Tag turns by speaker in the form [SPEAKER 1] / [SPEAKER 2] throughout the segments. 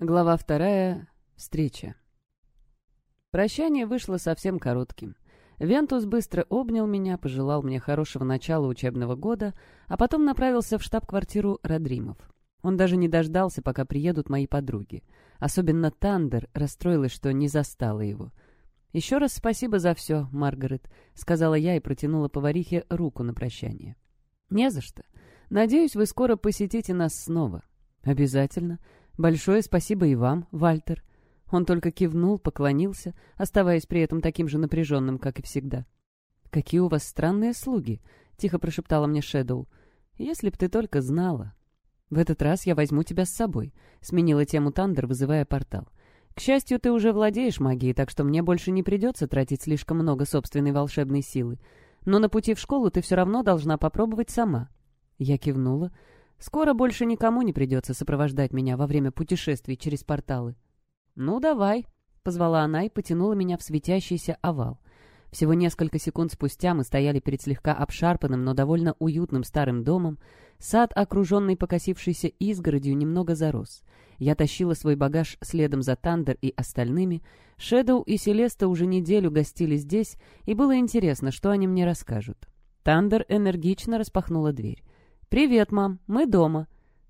[SPEAKER 1] Глава вторая. Встреча. Прощание вышло совсем коротким. Вентус быстро обнял меня, пожелал мне хорошего начала учебного года, а потом направился в штаб-квартиру Родримов. Он даже не дождался, пока приедут мои подруги. Особенно Тандер расстроилась, что не застала его. «Еще раз спасибо за все, Маргарет», — сказала я и протянула поварихе руку на прощание. «Не за что. Надеюсь, вы скоро посетите нас снова». «Обязательно. «Большое спасибо и вам, Вальтер». Он только кивнул, поклонился, оставаясь при этом таким же напряженным, как и всегда. «Какие у вас странные слуги», — тихо прошептала мне Шэдоу. «Если б ты только знала». «В этот раз я возьму тебя с собой», — сменила тему Тандер, вызывая портал. «К счастью, ты уже владеешь магией, так что мне больше не придется тратить слишком много собственной волшебной силы. Но на пути в школу ты все равно должна попробовать сама». Я кивнула, — Скоро больше никому не придется сопровождать меня во время путешествий через порталы. «Ну, давай», — позвала она и потянула меня в светящийся овал. Всего несколько секунд спустя мы стояли перед слегка обшарпанным, но довольно уютным старым домом. Сад, окруженный покосившейся изгородью, немного зарос. Я тащила свой багаж следом за Тандер и остальными. Шэдоу и Селеста уже неделю гостили здесь, и было интересно, что они мне расскажут. Тандер энергично распахнула дверь. «Привет, мам, мы дома».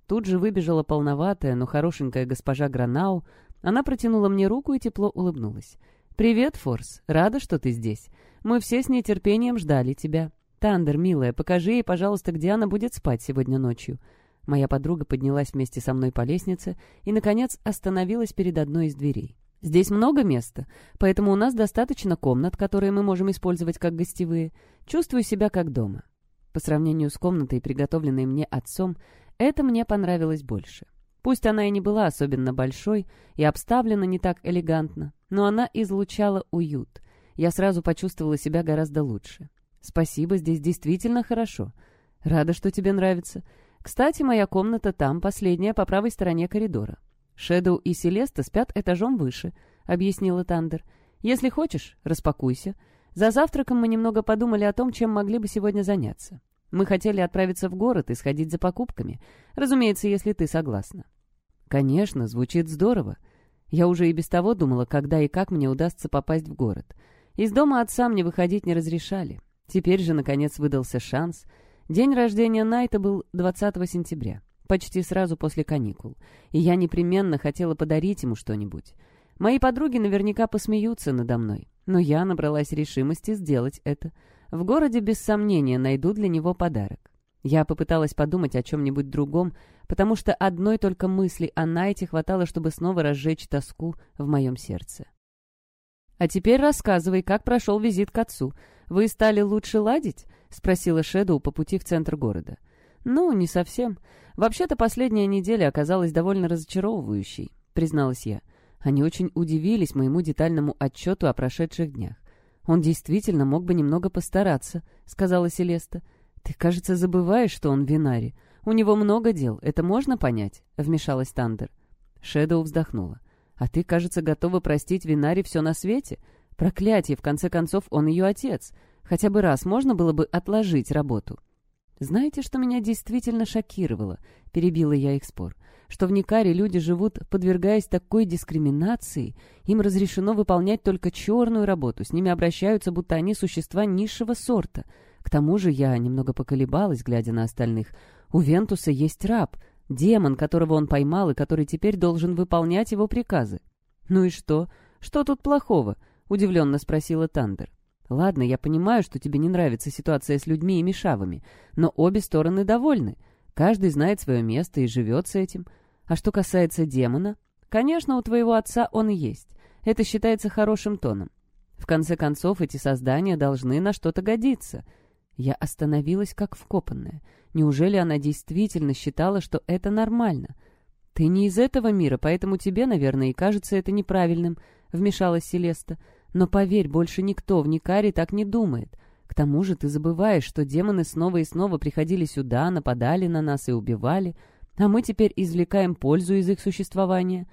[SPEAKER 1] Тут же выбежала полноватая, но хорошенькая госпожа Гранау. Она протянула мне руку и тепло улыбнулась. «Привет, Форс. Рада, что ты здесь. Мы все с нетерпением ждали тебя. Тандер, милая, покажи ей, пожалуйста, где она будет спать сегодня ночью». Моя подруга поднялась вместе со мной по лестнице и, наконец, остановилась перед одной из дверей. «Здесь много места, поэтому у нас достаточно комнат, которые мы можем использовать как гостевые. Чувствую себя как дома. По сравнению с комнатой, приготовленной мне отцом, это мне понравилось больше. Пусть она и не была особенно большой и обставлена не так элегантно, но она излучала уют. Я сразу почувствовала себя гораздо лучше. «Спасибо, здесь действительно хорошо. Рада, что тебе нравится. Кстати, моя комната там, последняя, по правой стороне коридора. Шэдоу и Селеста спят этажом выше», — объяснила Тандер. «Если хочешь, распакуйся. За завтраком мы немного подумали о том, чем могли бы сегодня заняться. Мы хотели отправиться в город и сходить за покупками. Разумеется, если ты согласна. Конечно, звучит здорово. Я уже и без того думала, когда и как мне удастся попасть в город. Из дома отца мне выходить не разрешали. Теперь же, наконец, выдался шанс. День рождения Найта был 20 сентября, почти сразу после каникул, и я непременно хотела подарить ему что-нибудь. Мои подруги наверняка посмеются надо мной, но я набралась решимости сделать это. В городе без сомнения найду для него подарок. Я попыталась подумать о чем-нибудь другом, потому что одной только мысли о Найте хватало, чтобы снова разжечь тоску в моем сердце. «А теперь рассказывай, как прошел визит к отцу. Вы стали лучше ладить?» — спросила Шэдоу по пути в центр города. «Ну, не совсем. Вообще-то последняя неделя оказалась довольно разочаровывающей», — призналась я. Они очень удивились моему детальному отчету о прошедших днях. «Он действительно мог бы немного постараться», — сказала Селеста. «Ты, кажется, забываешь, что он винари. У него много дел, это можно понять?» — вмешалась Тандер. Шэдоу вздохнула. «А ты, кажется, готова простить Винари все на свете? Проклятие, в конце концов, он ее отец. Хотя бы раз можно было бы отложить работу». «Знаете, что меня действительно шокировало?» — перебила я их спор что в Никаре люди живут, подвергаясь такой дискриминации, им разрешено выполнять только черную работу, с ними обращаются, будто они существа низшего сорта. К тому же я немного поколебалась, глядя на остальных. У Вентуса есть раб, демон, которого он поймал и который теперь должен выполнять его приказы. «Ну и что? Что тут плохого?» — удивленно спросила Тандер. «Ладно, я понимаю, что тебе не нравится ситуация с людьми и мешавами, но обе стороны довольны. Каждый знает свое место и живет с этим. А что касается демона, конечно, у твоего отца он есть. Это считается хорошим тоном. В конце концов, эти создания должны на что-то годиться. Я остановилась как вкопанная. Неужели она действительно считала, что это нормально? Ты не из этого мира, поэтому тебе, наверное, и кажется это неправильным, — вмешалась Селеста. Но поверь, больше никто в Никаре так не думает. К тому же ты забываешь, что демоны снова и снова приходили сюда, нападали на нас и убивали, а мы теперь извлекаем пользу из их существования».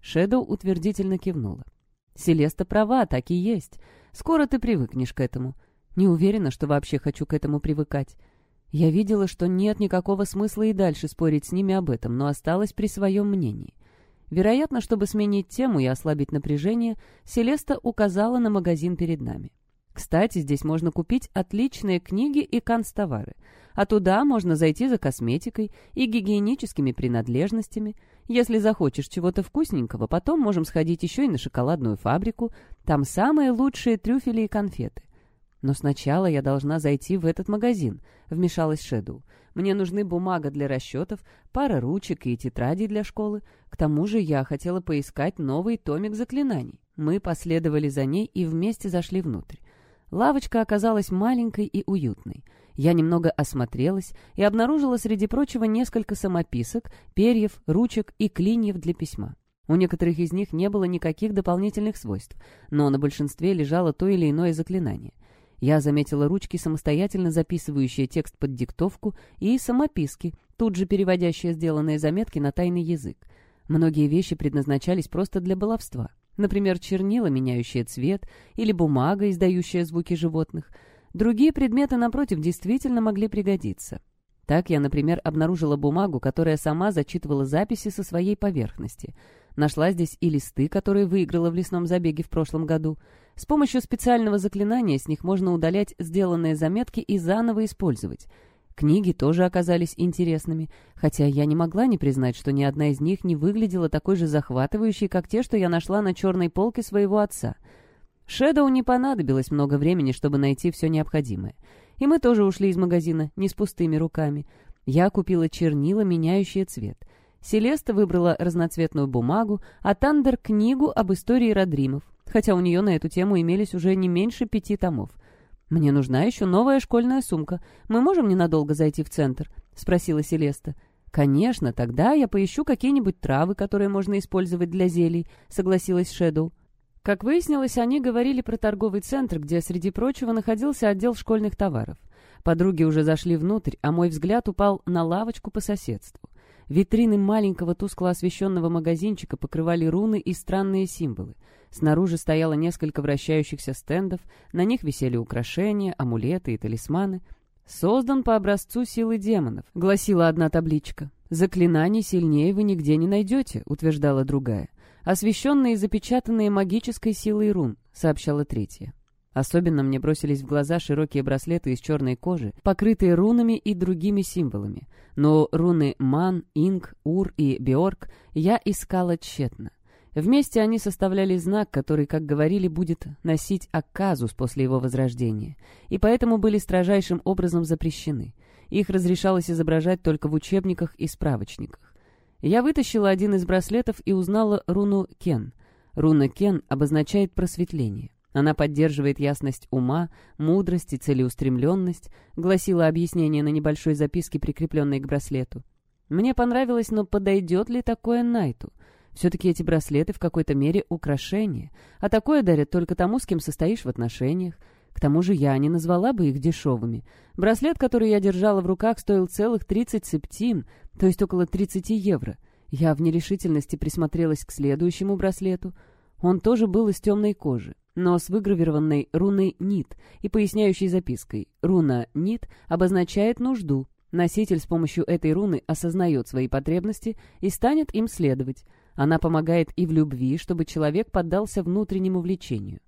[SPEAKER 1] Шэдоу утвердительно кивнула. «Селеста права, так и есть. Скоро ты привыкнешь к этому. Не уверена, что вообще хочу к этому привыкать. Я видела, что нет никакого смысла и дальше спорить с ними об этом, но осталась при своем мнении. Вероятно, чтобы сменить тему и ослабить напряжение, Селеста указала на магазин перед нами. Кстати, здесь можно купить отличные книги и канцтовары, а туда можно зайти за косметикой и гигиеническими принадлежностями. Если захочешь чего-то вкусненького, потом можем сходить еще и на шоколадную фабрику, там самые лучшие трюфели и конфеты. Но сначала я должна зайти в этот магазин, вмешалась Шэдоу. Мне нужны бумага для расчетов, пара ручек и тетрадей для школы. К тому же я хотела поискать новый томик заклинаний. Мы последовали за ней и вместе зашли внутрь. Лавочка оказалась маленькой и уютной. Я немного осмотрелась и обнаружила среди прочего несколько самописок, перьев, ручек и клиньев для письма. У некоторых из них не было никаких дополнительных свойств, но на большинстве лежало то или иное заклинание. Я заметила ручки, самостоятельно записывающие текст под диктовку, и самописки, тут же переводящие сделанные заметки на тайный язык. Многие вещи предназначались просто для баловства. Например, чернила, меняющие цвет, или бумага, издающая звуки животных. Другие предметы, напротив, действительно могли пригодиться. Так я, например, обнаружила бумагу, которая сама зачитывала записи со своей поверхности. Нашла здесь и листы, которые выиграла в лесном забеге в прошлом году. С помощью специального заклинания с них можно удалять сделанные заметки и заново использовать — Книги тоже оказались интересными, хотя я не могла не признать, что ни одна из них не выглядела такой же захватывающей, как те, что я нашла на черной полке своего отца. Шэдоу не понадобилось много времени, чтобы найти все необходимое. И мы тоже ушли из магазина, не с пустыми руками. Я купила чернила, меняющие цвет. Селеста выбрала разноцветную бумагу, а Тандер — книгу об истории Родримов, хотя у нее на эту тему имелись уже не меньше пяти томов — «Мне нужна еще новая школьная сумка. Мы можем ненадолго зайти в центр?» — спросила Селеста. «Конечно, тогда я поищу какие-нибудь травы, которые можно использовать для зелий», — согласилась Шэдоу. Как выяснилось, они говорили про торговый центр, где, среди прочего, находился отдел школьных товаров. Подруги уже зашли внутрь, а мой взгляд упал на лавочку по соседству. Витрины маленького тускло освещенного магазинчика покрывали руны и странные символы. Снаружи стояло несколько вращающихся стендов, на них висели украшения, амулеты и талисманы. «Создан по образцу силы демонов», — гласила одна табличка. «Заклинаний сильнее вы нигде не найдете», — утверждала другая. «Освещенные и запечатанные магической силой рун», — сообщала третья. Особенно мне бросились в глаза широкие браслеты из черной кожи, покрытые рунами и другими символами. Но руны Ман, Инг, Ур и Биорг я искала тщетно. Вместе они составляли знак, который, как говорили, будет носить Акказус после его возрождения, и поэтому были строжайшим образом запрещены. Их разрешалось изображать только в учебниках и справочниках. Я вытащила один из браслетов и узнала руну Кен. Руна Кен обозначает просветление. Она поддерживает ясность ума, мудрость и целеустремленность, гласило объяснение на небольшой записке, прикрепленной к браслету. Мне понравилось, но подойдет ли такое Найту — все-таки эти браслеты в какой-то мере украшения, а такое дарят только тому, с кем состоишь в отношениях. К тому же я не назвала бы их дешевыми. Браслет, который я держала в руках, стоил целых 30 септим, то есть около 30 евро. Я в нерешительности присмотрелась к следующему браслету. Он тоже был из темной кожи, но с выгравированной руной «Нит» и поясняющей запиской. Руна «Нит» обозначает нужду. Носитель с помощью этой руны осознает свои потребности и станет им следовать. Она помогает и в любви, чтобы человек поддался внутреннему влечению.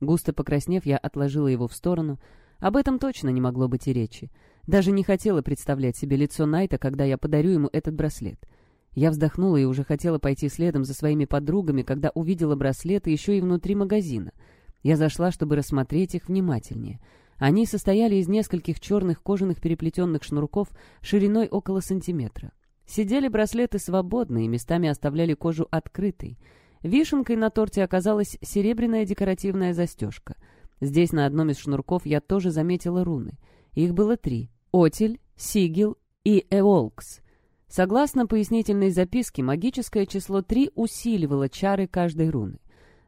[SPEAKER 1] Густо покраснев, я отложила его в сторону. Об этом точно не могло быть и речи. Даже не хотела представлять себе лицо Найта, когда я подарю ему этот браслет. Я вздохнула и уже хотела пойти следом за своими подругами, когда увидела браслеты еще и внутри магазина. Я зашла, чтобы рассмотреть их внимательнее. Они состояли из нескольких черных кожаных переплетенных шнурков шириной около сантиметра. Сидели браслеты свободно и местами оставляли кожу открытой. Вишенкой на торте оказалась серебряная декоративная застежка. Здесь на одном из шнурков я тоже заметила руны. Их было три — Отель, Сигил и Эолкс. Согласно пояснительной записке, магическое число три усиливало чары каждой руны.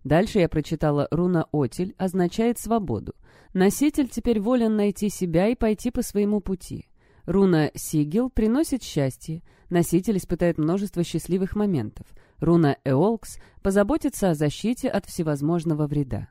[SPEAKER 1] Дальше я прочитала руна Отель означает свободу. Носитель теперь волен найти себя и пойти по своему пути. Руна Сигил приносит счастье. Носитель испытает множество счастливых моментов. Руна Эолкс позаботится о защите от всевозможного вреда.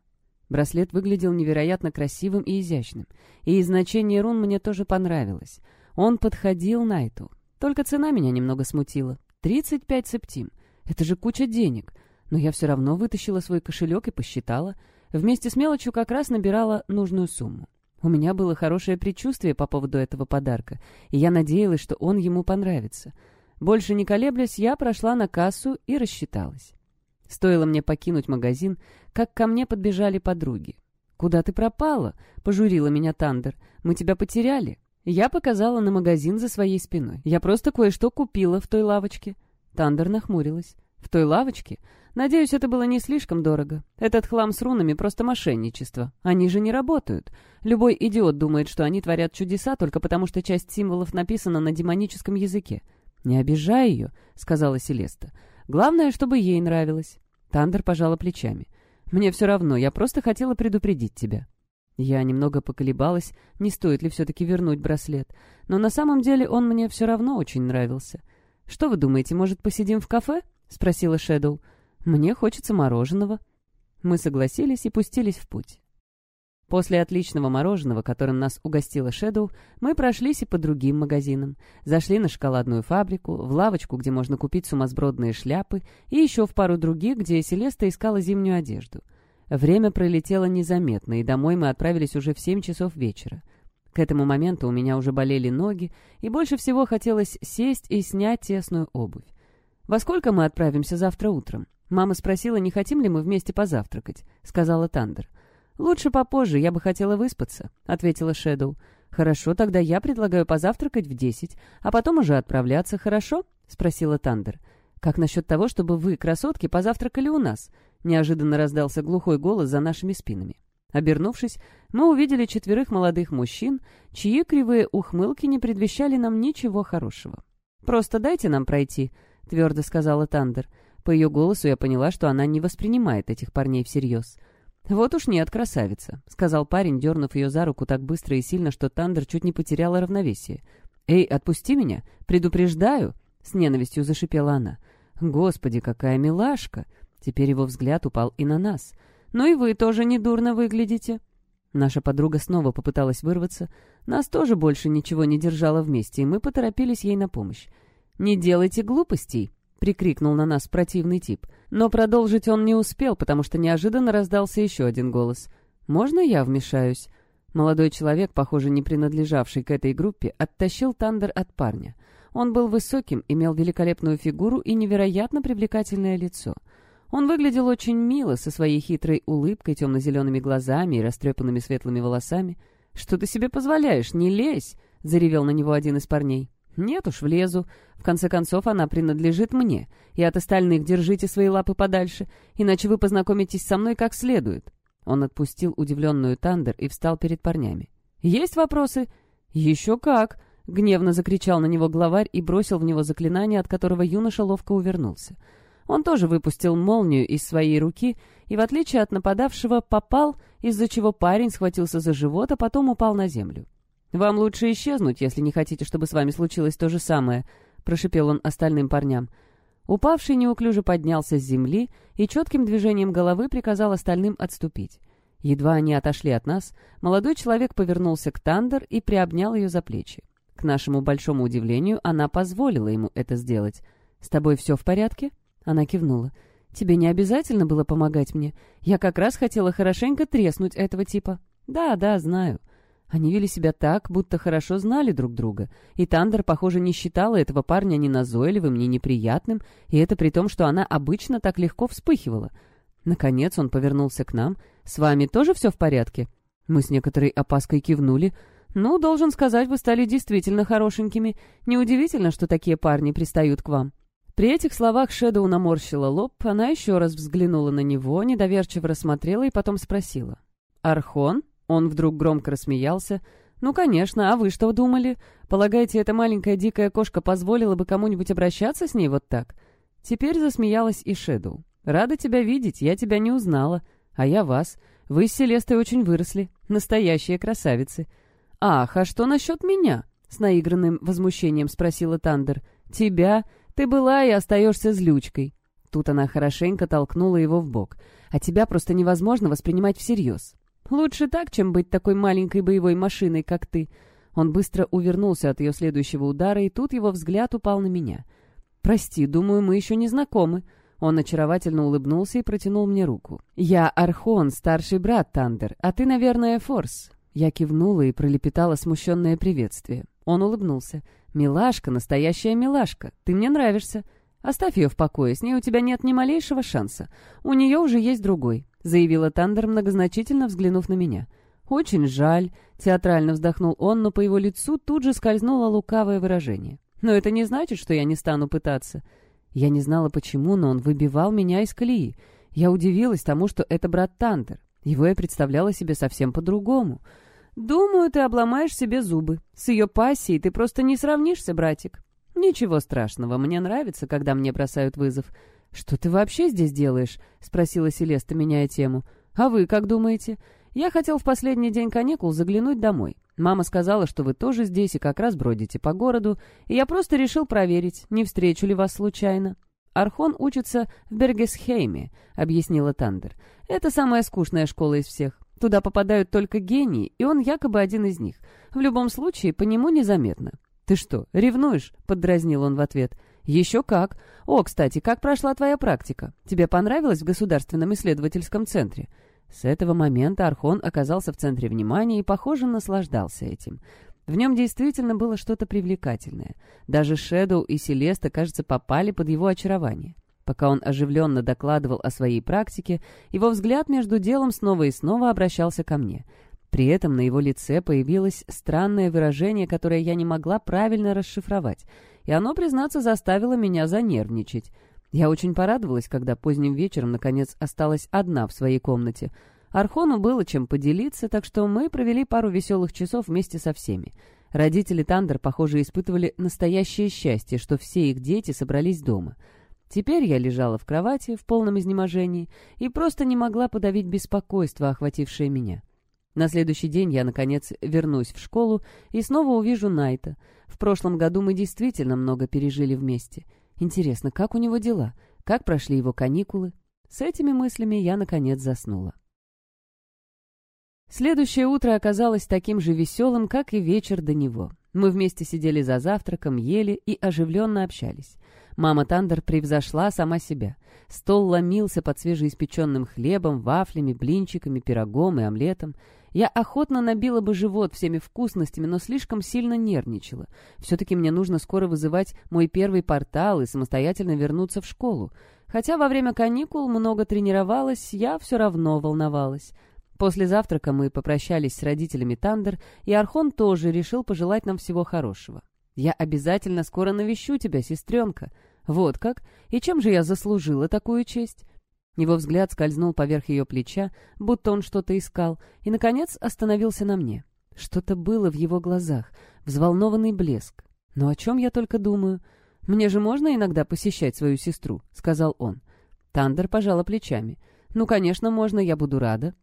[SPEAKER 1] Браслет выглядел невероятно красивым и изящным, и значение рун мне тоже понравилось. Он подходил Найту. Только цена меня немного смутила. 35 септим. Это же куча денег. Но я все равно вытащила свой кошелек и посчитала. Вместе с мелочью как раз набирала нужную сумму. У меня было хорошее предчувствие по поводу этого подарка, и я надеялась, что он ему понравится. Больше не колеблясь, я прошла на кассу и рассчиталась. Стоило мне покинуть магазин, как ко мне подбежали подруги. «Куда ты пропала?» — пожурила меня Тандер. «Мы тебя потеряли». Я показала на магазин за своей спиной. Я просто кое-что купила в той лавочке. Тандер нахмурилась. «В той лавочке? Надеюсь, это было не слишком дорого. Этот хлам с рунами — просто мошенничество. Они же не работают. Любой идиот думает, что они творят чудеса только потому, что часть символов написана на демоническом языке. «Не обижай ее», — сказала Селеста. «Главное, чтобы ей нравилось». Тандер пожала плечами. «Мне все равно, я просто хотела предупредить тебя». Я немного поколебалась, не стоит ли все-таки вернуть браслет. Но на самом деле он мне все равно очень нравился. «Что вы думаете, может, посидим в кафе?» — спросила Шэдоу. «Мне хочется мороженого». Мы согласились и пустились в путь. После отличного мороженого, которым нас угостила Шэдоу, мы прошлись и по другим магазинам. Зашли на шоколадную фабрику, в лавочку, где можно купить сумасбродные шляпы, и еще в пару других, где Селеста искала зимнюю одежду. Время пролетело незаметно, и домой мы отправились уже в семь часов вечера. К этому моменту у меня уже болели ноги, и больше всего хотелось сесть и снять тесную обувь. «Во сколько мы отправимся завтра утром?» «Мама спросила, не хотим ли мы вместе позавтракать», — сказала Тандер. «Лучше попозже, я бы хотела выспаться», — ответила Шэдоу. «Хорошо, тогда я предлагаю позавтракать в десять, а потом уже отправляться, хорошо?» — спросила Тандер. «Как насчет того, чтобы вы, красотки, позавтракали у нас?» Неожиданно раздался глухой голос за нашими спинами. Обернувшись, мы увидели четверых молодых мужчин, чьи кривые ухмылки не предвещали нам ничего хорошего. «Просто дайте нам пройти», — твердо сказала Тандер. По ее голосу я поняла, что она не воспринимает этих парней всерьез. «Вот уж нет, красавица», — сказал парень, дернув ее за руку так быстро и сильно, что Тандер чуть не потеряла равновесие. «Эй, отпусти меня! Предупреждаю!» — с ненавистью зашипела она. «Господи, какая милашка!» Теперь его взгляд упал и на нас. «Ну и вы тоже недурно выглядите!» Наша подруга снова попыталась вырваться. Нас тоже больше ничего не держало вместе, и мы поторопились ей на помощь. «Не делайте глупостей!» — прикрикнул на нас противный тип. Но продолжить он не успел, потому что неожиданно раздался еще один голос. «Можно я вмешаюсь?» Молодой человек, похоже, не принадлежавший к этой группе, оттащил Тандер от парня. Он был высоким, имел великолепную фигуру и невероятно привлекательное лицо. Он выглядел очень мило, со своей хитрой улыбкой, темно-зелеными глазами и растрепанными светлыми волосами. «Что ты себе позволяешь? Не лезь!» — заревел на него один из парней. «Нет уж, влезу. В конце концов, она принадлежит мне. И от остальных держите свои лапы подальше, иначе вы познакомитесь со мной как следует». Он отпустил удивленную Тандер и встал перед парнями. «Есть вопросы?» «Еще как!» — гневно закричал на него главарь и бросил в него заклинание, от которого юноша ловко увернулся. Он тоже выпустил молнию из своей руки и, в отличие от нападавшего, попал, из-за чего парень схватился за живот, а потом упал на землю. «Вам лучше исчезнуть, если не хотите, чтобы с вами случилось то же самое», — прошипел он остальным парням. Упавший неуклюже поднялся с земли и четким движением головы приказал остальным отступить. Едва они отошли от нас, молодой человек повернулся к Тандер и приобнял ее за плечи. К нашему большому удивлению, она позволила ему это сделать. «С тобой все в порядке?» Она кивнула. «Тебе не обязательно было помогать мне. Я как раз хотела хорошенько треснуть этого типа». «Да, да, знаю». Они вели себя так, будто хорошо знали друг друга, и Тандер, похоже, не считала этого парня ни назойливым, ни неприятным, и это при том, что она обычно так легко вспыхивала. Наконец он повернулся к нам. «С вами тоже все в порядке?» Мы с некоторой опаской кивнули. «Ну, должен сказать, вы стали действительно хорошенькими. Неудивительно, что такие парни пристают к вам». При этих словах Шэдоу наморщила лоб, она еще раз взглянула на него, недоверчиво рассмотрела и потом спросила. «Архон?» Он вдруг громко рассмеялся. «Ну, конечно, а вы что думали? Полагаете, эта маленькая дикая кошка позволила бы кому-нибудь обращаться с ней вот так?» Теперь засмеялась и Шэдоу. «Рада тебя видеть, я тебя не узнала. А я вас. Вы с Селестой очень выросли. Настоящие красавицы». «Ах, а что насчет меня?» — с наигранным возмущением спросила Тандер. «Тебя? Ты была и остаешься злючкой». Тут она хорошенько толкнула его в бок. «А тебя просто невозможно воспринимать всерьез. Лучше так, чем быть такой маленькой боевой машиной, как ты. Он быстро увернулся от ее следующего удара, и тут его взгляд упал на меня. «Прости, думаю, мы еще не знакомы». Он очаровательно улыбнулся и протянул мне руку. «Я Архон, старший брат Тандер, а ты, наверное, Форс». Я кивнула и пролепетала смущенное приветствие. Он улыбнулся. «Милашка, настоящая милашка. Ты мне нравишься. Оставь ее в покое, с ней у тебя нет ни малейшего шанса. У нее уже есть другой», — заявила Тандер, многозначительно взглянув на меня. «Очень жаль», — театрально вздохнул он, но по его лицу тут же скользнуло лукавое выражение. «Но это не значит, что я не стану пытаться». Я не знала почему, но он выбивал меня из колеи. Я удивилась тому, что это брат Тандер. Его я представляла себе совсем по-другому. «Думаю, ты обломаешь себе зубы. С ее пассией ты просто не сравнишься, братик». «Ничего страшного, мне нравится, когда мне бросают вызов». «Что ты вообще здесь делаешь?» — спросила Селеста, меняя тему. «А вы как думаете?» «Я хотел в последний день каникул заглянуть домой. Мама сказала, что вы тоже здесь и как раз бродите по городу, и я просто решил проверить, не встречу ли вас случайно». «Архон учится в Бергесхейме», — объяснила Тандер. «Это самая скучная школа из всех. Туда попадают только гении, и он якобы один из них. В любом случае, по нему незаметно. «Ты что, ревнуешь?» — поддразнил он в ответ. «Еще как. О, кстати, как прошла твоя практика? Тебе понравилось в Государственном исследовательском центре?» С этого момента Архон оказался в центре внимания и, похоже, наслаждался этим. В нем действительно было что-то привлекательное. Даже Шэдоу и Селеста, кажется, попали под его очарование. Пока он оживленно докладывал о своей практике, его взгляд между делом снова и снова обращался ко мне — при этом на его лице появилось странное выражение, которое я не могла правильно расшифровать, и оно, признаться, заставило меня занервничать. Я очень порадовалась, когда поздним вечером, наконец, осталась одна в своей комнате. Архону было чем поделиться, так что мы провели пару веселых часов вместе со всеми. Родители Тандер, похоже, испытывали настоящее счастье, что все их дети собрались дома. Теперь я лежала в кровати в полном изнеможении и просто не могла подавить беспокойство, охватившее меня. На следующий день я, наконец, вернусь в школу и снова увижу Найта. В прошлом году мы действительно много пережили вместе. Интересно, как у него дела? Как прошли его каникулы? С этими мыслями я, наконец, заснула. Следующее утро оказалось таким же веселым, как и вечер до него. Мы вместе сидели за завтраком, ели и оживленно общались. Мама Тандер превзошла сама себя. Стол ломился под свежеиспеченным хлебом, вафлями, блинчиками, пирогом и омлетом. Я охотно набила бы живот всеми вкусностями, но слишком сильно нервничала. Все-таки мне нужно скоро вызывать мой первый портал и самостоятельно вернуться в школу. Хотя во время каникул много тренировалась, я все равно волновалась. После завтрака мы попрощались с родителями Тандер, и Архон тоже решил пожелать нам всего хорошего. «Я обязательно скоро навещу тебя, сестренка». «Вот как? И чем же я заслужила такую честь?» Его взгляд скользнул поверх ее плеча, будто он что-то искал, и, наконец, остановился на мне. Что-то было в его глазах, взволнованный блеск. «Но о чем я только думаю? Мне же можно иногда посещать свою сестру?» — сказал он. Тандер пожала плечами. «Ну, конечно, можно, я буду рада».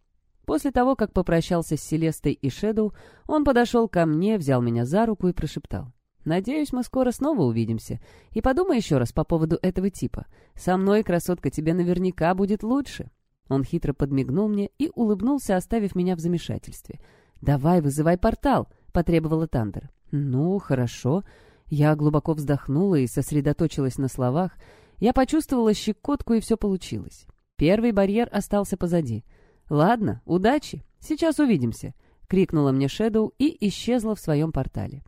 [SPEAKER 1] После того, как попрощался с Селестой и Шэдоу, он подошел ко мне, взял меня за руку и прошептал. Надеюсь, мы скоро снова увидимся. И подумай еще раз по поводу этого типа. Со мной, красотка, тебе наверняка будет лучше». Он хитро подмигнул мне и улыбнулся, оставив меня в замешательстве. «Давай, вызывай портал», — потребовала Тандер. «Ну, хорошо». Я глубоко вздохнула и сосредоточилась на словах. Я почувствовала щекотку, и все получилось. Первый барьер остался позади. «Ладно, удачи. Сейчас увидимся», — крикнула мне Шэдоу и исчезла в своем портале.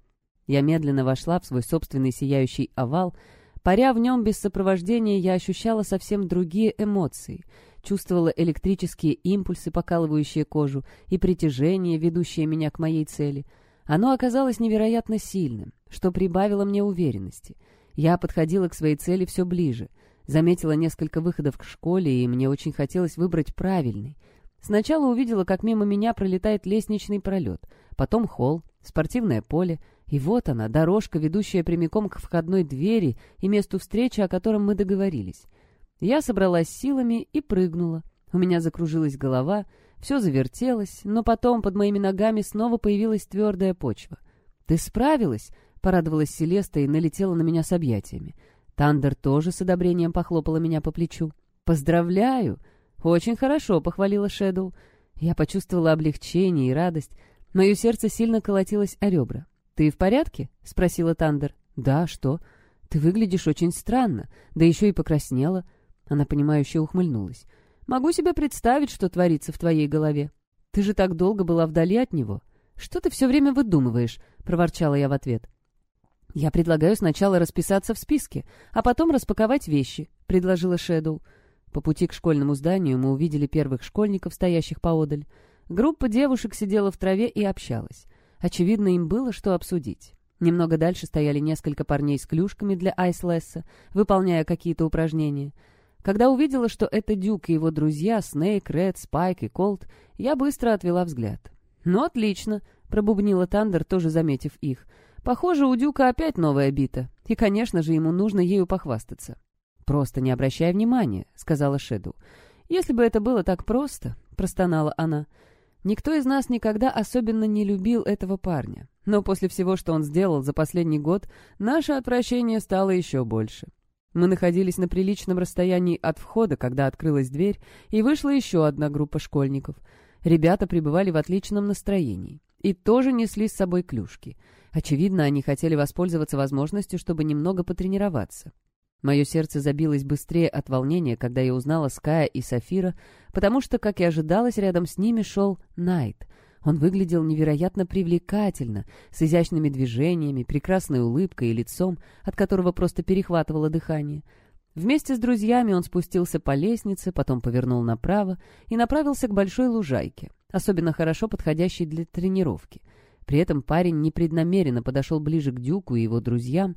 [SPEAKER 1] Я медленно вошла в свой собственный сияющий овал. Паря в нем без сопровождения, я ощущала совсем другие эмоции. Чувствовала электрические импульсы, покалывающие кожу, и притяжение, ведущее меня к моей цели. Оно оказалось невероятно сильным, что прибавило мне уверенности. Я подходила к своей цели все ближе. Заметила несколько выходов к школе, и мне очень хотелось выбрать правильный. Сначала увидела, как мимо меня пролетает лестничный пролет, потом холл, спортивное поле — и вот она, дорожка, ведущая прямиком к входной двери и месту встречи, о котором мы договорились. Я собралась силами и прыгнула. У меня закружилась голова, все завертелось, но потом под моими ногами снова появилась твердая почва. «Ты справилась?» — порадовалась Селеста и налетела на меня с объятиями. Тандер тоже с одобрением похлопала меня по плечу. «Поздравляю!» «Очень хорошо», — похвалила Шэдоу. Я почувствовала облегчение и радость. Мое сердце сильно колотилось о ребра. «Ты в порядке?» — спросила Тандер. «Да, что?» «Ты выглядишь очень странно, да еще и покраснела». Она, понимающе ухмыльнулась. «Могу себе представить, что творится в твоей голове. Ты же так долго была вдали от него. Что ты все время выдумываешь?» — проворчала я в ответ. «Я предлагаю сначала расписаться в списке, а потом распаковать вещи», — предложила Шэдоу. По пути к школьному зданию мы увидели первых школьников, стоящих поодаль. Группа девушек сидела в траве и общалась. Очевидно, им было что обсудить. Немного дальше стояли несколько парней с клюшками для айслесса, выполняя какие-то упражнения. Когда увидела, что это Дюк и его друзья, Снейк, Ред, Спайк и Колт, я быстро отвела взгляд. «Ну, отлично», — пробубнила Тандер, тоже заметив их. «Похоже, у Дюка опять новая бита, и, конечно же, ему нужно ею похвастаться». «Просто не обращай внимания», — сказала Шеду. «Если бы это было так просто», — простонала она, — Никто из нас никогда особенно не любил этого парня. Но после всего, что он сделал за последний год, наше отвращение стало еще больше. Мы находились на приличном расстоянии от входа, когда открылась дверь, и вышла еще одна группа школьников. Ребята пребывали в отличном настроении и тоже несли с собой клюшки. Очевидно, они хотели воспользоваться возможностью, чтобы немного потренироваться. Мое сердце забилось быстрее от волнения, когда я узнала Ская и Сафира, потому что, как и ожидалось, рядом с ними шел Найт. Он выглядел невероятно привлекательно, с изящными движениями, прекрасной улыбкой и лицом, от которого просто перехватывало дыхание. Вместе с друзьями он спустился по лестнице, потом повернул направо и направился к большой лужайке, особенно хорошо подходящей для тренировки. При этом парень непреднамеренно подошел ближе к Дюку и его друзьям,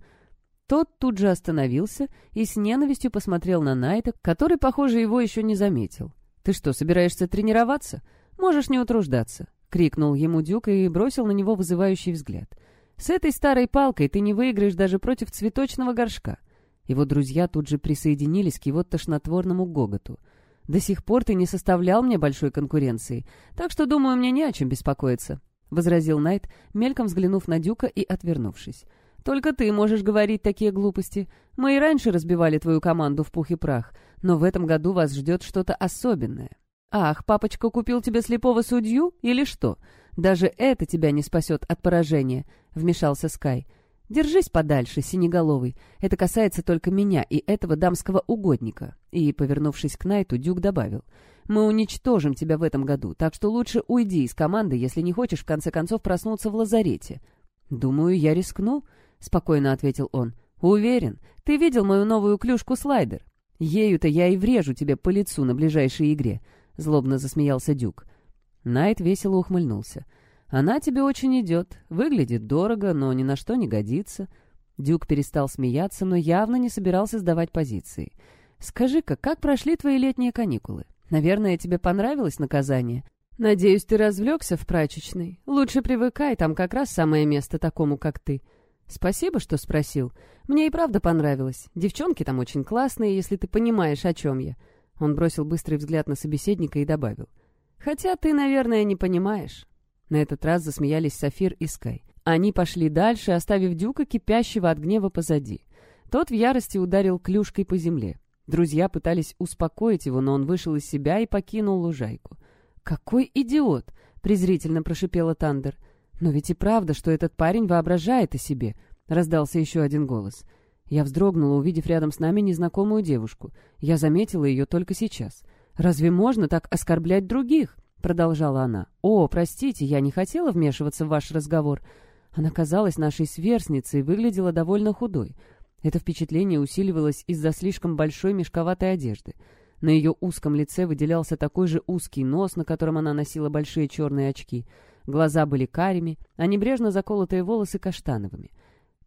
[SPEAKER 1] тот тут же остановился и с ненавистью посмотрел на Найта, который, похоже, его еще не заметил. «Ты что, собираешься тренироваться? Можешь не утруждаться», — крикнул ему Дюк и бросил на него вызывающий взгляд. «С этой старой палкой ты не выиграешь даже против цветочного горшка». Его друзья тут же присоединились к его тошнотворному гоготу. «До сих пор ты не составлял мне большой конкуренции, так что, думаю, мне не о чем беспокоиться», — возразил Найт, мельком взглянув на Дюка и отвернувшись. Только ты можешь говорить такие глупости. Мы и раньше разбивали твою команду в пух и прах, но в этом году вас ждет что-то особенное. Ах, папочка купил тебе слепого судью или что? Даже это тебя не спасет от поражения», — вмешался Скай. «Держись подальше, синеголовый. Это касается только меня и этого дамского угодника». И, повернувшись к Найту, Дюк добавил. «Мы уничтожим тебя в этом году, так что лучше уйди из команды, если не хочешь в конце концов проснуться в лазарете». «Думаю, я рискну», — спокойно ответил он. «Уверен. Ты видел мою новую клюшку-слайдер? Ею-то я и врежу тебе по лицу на ближайшей игре», — злобно засмеялся Дюк. Найт весело ухмыльнулся. «Она тебе очень идет. Выглядит дорого, но ни на что не годится». Дюк перестал смеяться, но явно не собирался сдавать позиции. «Скажи-ка, как прошли твои летние каникулы? Наверное, тебе понравилось наказание?» «Надеюсь, ты развлекся в прачечной. Лучше привыкай, там как раз самое место такому, как ты». «Спасибо, что спросил. Мне и правда понравилось. Девчонки там очень классные, если ты понимаешь, о чем я». Он бросил быстрый взгляд на собеседника и добавил. «Хотя ты, наверное, не понимаешь». На этот раз засмеялись Сафир и Скай. Они пошли дальше, оставив Дюка, кипящего от гнева позади. Тот в ярости ударил клюшкой по земле. Друзья пытались успокоить его, но он вышел из себя и покинул лужайку. «Какой идиот!» — презрительно прошипела Тандер. «Но ведь и правда, что этот парень воображает о себе», — раздался еще один голос. Я вздрогнула, увидев рядом с нами незнакомую девушку. Я заметила ее только сейчас. «Разве можно так оскорблять других?» — продолжала она. «О, простите, я не хотела вмешиваться в ваш разговор». Она казалась нашей сверстницей и выглядела довольно худой. Это впечатление усиливалось из-за слишком большой мешковатой одежды. На ее узком лице выделялся такой же узкий нос, на котором она носила большие черные очки — Глаза были карими, а небрежно заколотые волосы каштановыми.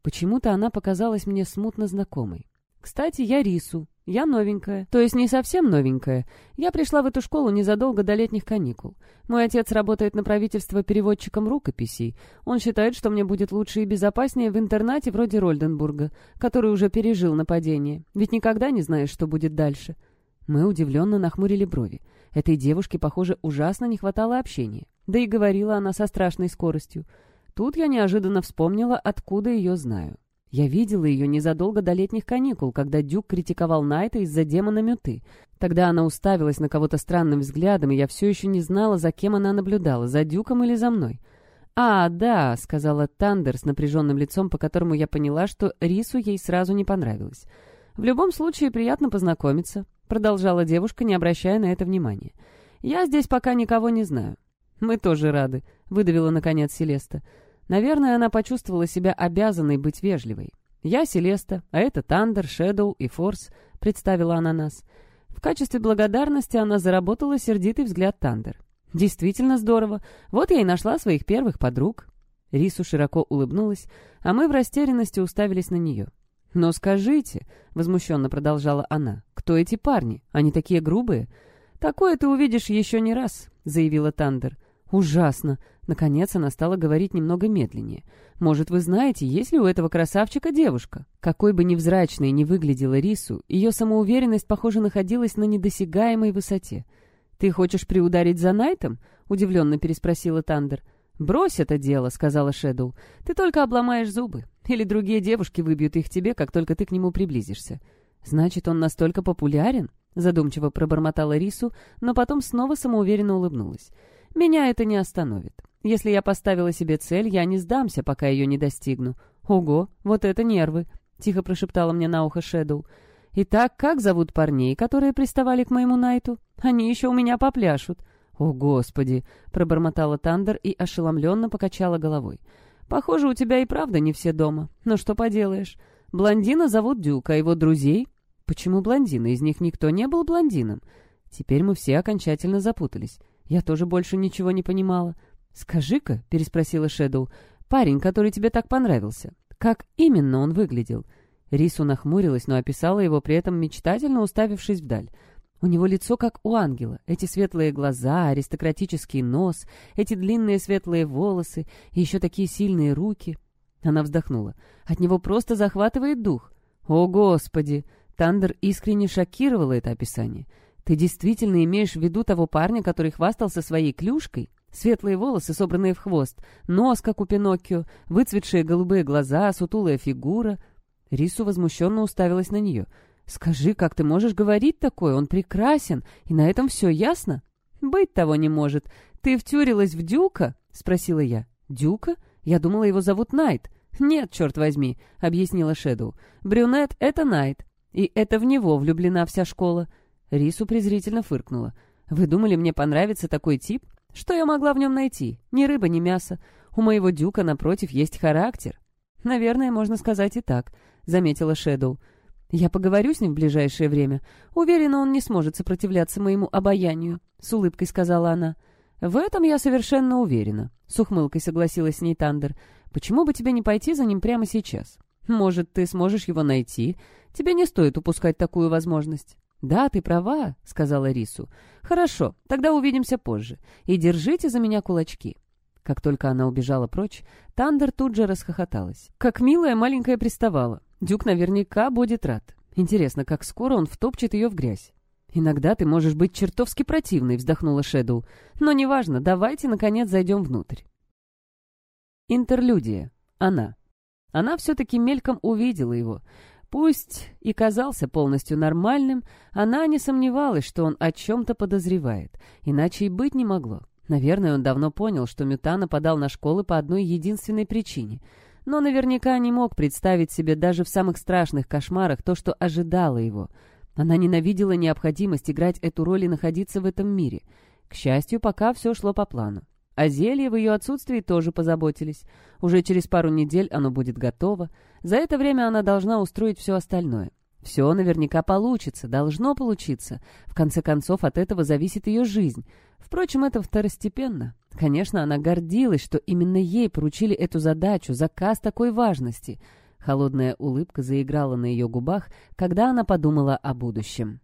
[SPEAKER 1] Почему-то она показалась мне смутно знакомой. Кстати, я Рису. Я новенькая. То есть не совсем новенькая. Я пришла в эту школу незадолго до летних каникул. Мой отец работает на правительство переводчиком рукописей. Он считает, что мне будет лучше и безопаснее в интернате вроде Рольденбурга, который уже пережил нападение. Ведь никогда не знаешь, что будет дальше. Мы удивленно нахмурили брови. Этой девушке, похоже, ужасно не хватало общения. Да и говорила она со страшной скоростью. Тут я неожиданно вспомнила, откуда ее знаю. Я видела ее незадолго до летних каникул, когда Дюк критиковал Найта из-за демона Мюты. Тогда она уставилась на кого-то странным взглядом, и я все еще не знала, за кем она наблюдала, за Дюком или за мной. «А, да», — сказала Тандер с напряженным лицом, по которому я поняла, что Рису ей сразу не понравилось. «В любом случае, приятно познакомиться», — продолжала девушка, не обращая на это внимания. «Я здесь пока никого не знаю». «Мы тоже рады», — выдавила наконец Селеста. Наверное, она почувствовала себя обязанной быть вежливой. «Я Селеста, а это Тандер, Шэдоу и Форс», — представила она нас. В качестве благодарности она заработала сердитый взгляд Тандер. «Действительно здорово. Вот я и нашла своих первых подруг». Рису широко улыбнулась, а мы в растерянности уставились на нее. «Но скажите», — возмущенно продолжала она, — «кто эти парни? Они такие грубые?» «Такое ты увидишь еще не раз», — заявила Тандер. «Ужасно!» Наконец она стала говорить немного медленнее. «Может, вы знаете, есть ли у этого красавчика девушка?» Какой бы невзрачной ни выглядела Рису, ее самоуверенность, похоже, находилась на недосягаемой высоте. «Ты хочешь приударить за Найтом?» — удивленно переспросила Тандер. «Брось это дело», — сказала Шэдоу. «Ты только обломаешь зубы. Или другие девушки выбьют их тебе, как только ты к нему приблизишься». «Значит, он настолько популярен?» — задумчиво пробормотала Рису, но потом снова самоуверенно улыбнулась. Меня это не остановит. Если я поставила себе цель, я не сдамся, пока ее не достигну. Ого, вот это нервы!» — тихо прошептала мне на ухо Шэдоу. «Итак, как зовут парней, которые приставали к моему Найту? Они еще у меня попляшут». «О, Господи!» — пробормотала Тандер и ошеломленно покачала головой. «Похоже, у тебя и правда не все дома. Но что поделаешь? Блондина зовут Дюк, а его друзей...» «Почему блондины? Из них никто не был блондином». Теперь мы все окончательно запутались. Я тоже больше ничего не понимала. «Скажи-ка», — переспросила Шэдоу, — «парень, который тебе так понравился, как именно он выглядел?» Рису нахмурилась, но описала его при этом мечтательно уставившись вдаль. У него лицо как у ангела. Эти светлые глаза, аристократический нос, эти длинные светлые волосы и еще такие сильные руки. Она вздохнула. От него просто захватывает дух. «О, Господи!» Тандер искренне шокировало это описание. «Ты действительно имеешь в виду того парня, который хвастался своей клюшкой? Светлые волосы, собранные в хвост, нос, как у Пиноккио, выцветшие голубые глаза, сутулая фигура». Рису возмущенно уставилась на нее. «Скажи, как ты можешь говорить такое? Он прекрасен, и на этом все ясно?» «Быть того не может. Ты втюрилась в Дюка?» — спросила я. «Дюка? Я думала, его зовут Найт». «Нет, черт возьми», — объяснила Шэдоу. «Брюнет — это Найт, и это в него влюблена вся школа. Рису презрительно фыркнула. «Вы думали, мне понравится такой тип? Что я могла в нем найти? Ни рыба, ни мясо. У моего дюка, напротив, есть характер». «Наверное, можно сказать и так», — заметила Шэдоу. «Я поговорю с ним в ближайшее время. Уверена, он не сможет сопротивляться моему обаянию», — с улыбкой сказала она. «В этом я совершенно уверена», — с ухмылкой согласилась с ней Тандер. «Почему бы тебе не пойти за ним прямо сейчас? Может, ты сможешь его найти? Тебе не стоит упускать такую возможность». «Да, ты права», — сказала Рису. «Хорошо, тогда увидимся позже. И держите за меня кулачки». Как только она убежала прочь, Тандер тут же расхохоталась. Как милая маленькая приставала. Дюк наверняка будет рад. Интересно, как скоро он втопчет ее в грязь. «Иногда ты можешь быть чертовски противной», — вздохнула Шэдоу. «Но неважно, давайте, наконец, зайдем внутрь». Интерлюдия. Она. Она все-таки мельком увидела его. Пусть и казался полностью нормальным, она не сомневалась, что он о чем-то подозревает, иначе и быть не могло. Наверное, он давно понял, что Мюта нападал на школы по одной единственной причине, но наверняка не мог представить себе даже в самых страшных кошмарах то, что ожидало его. Она ненавидела необходимость играть эту роль и находиться в этом мире. К счастью, пока все шло по плану. О зелье в ее отсутствии тоже позаботились. Уже через пару недель оно будет готово. За это время она должна устроить все остальное. Все наверняка получится, должно получиться. В конце концов, от этого зависит ее жизнь. Впрочем, это второстепенно. Конечно, она гордилась, что именно ей поручили эту задачу, заказ такой важности. Холодная улыбка заиграла на ее губах, когда она подумала о будущем.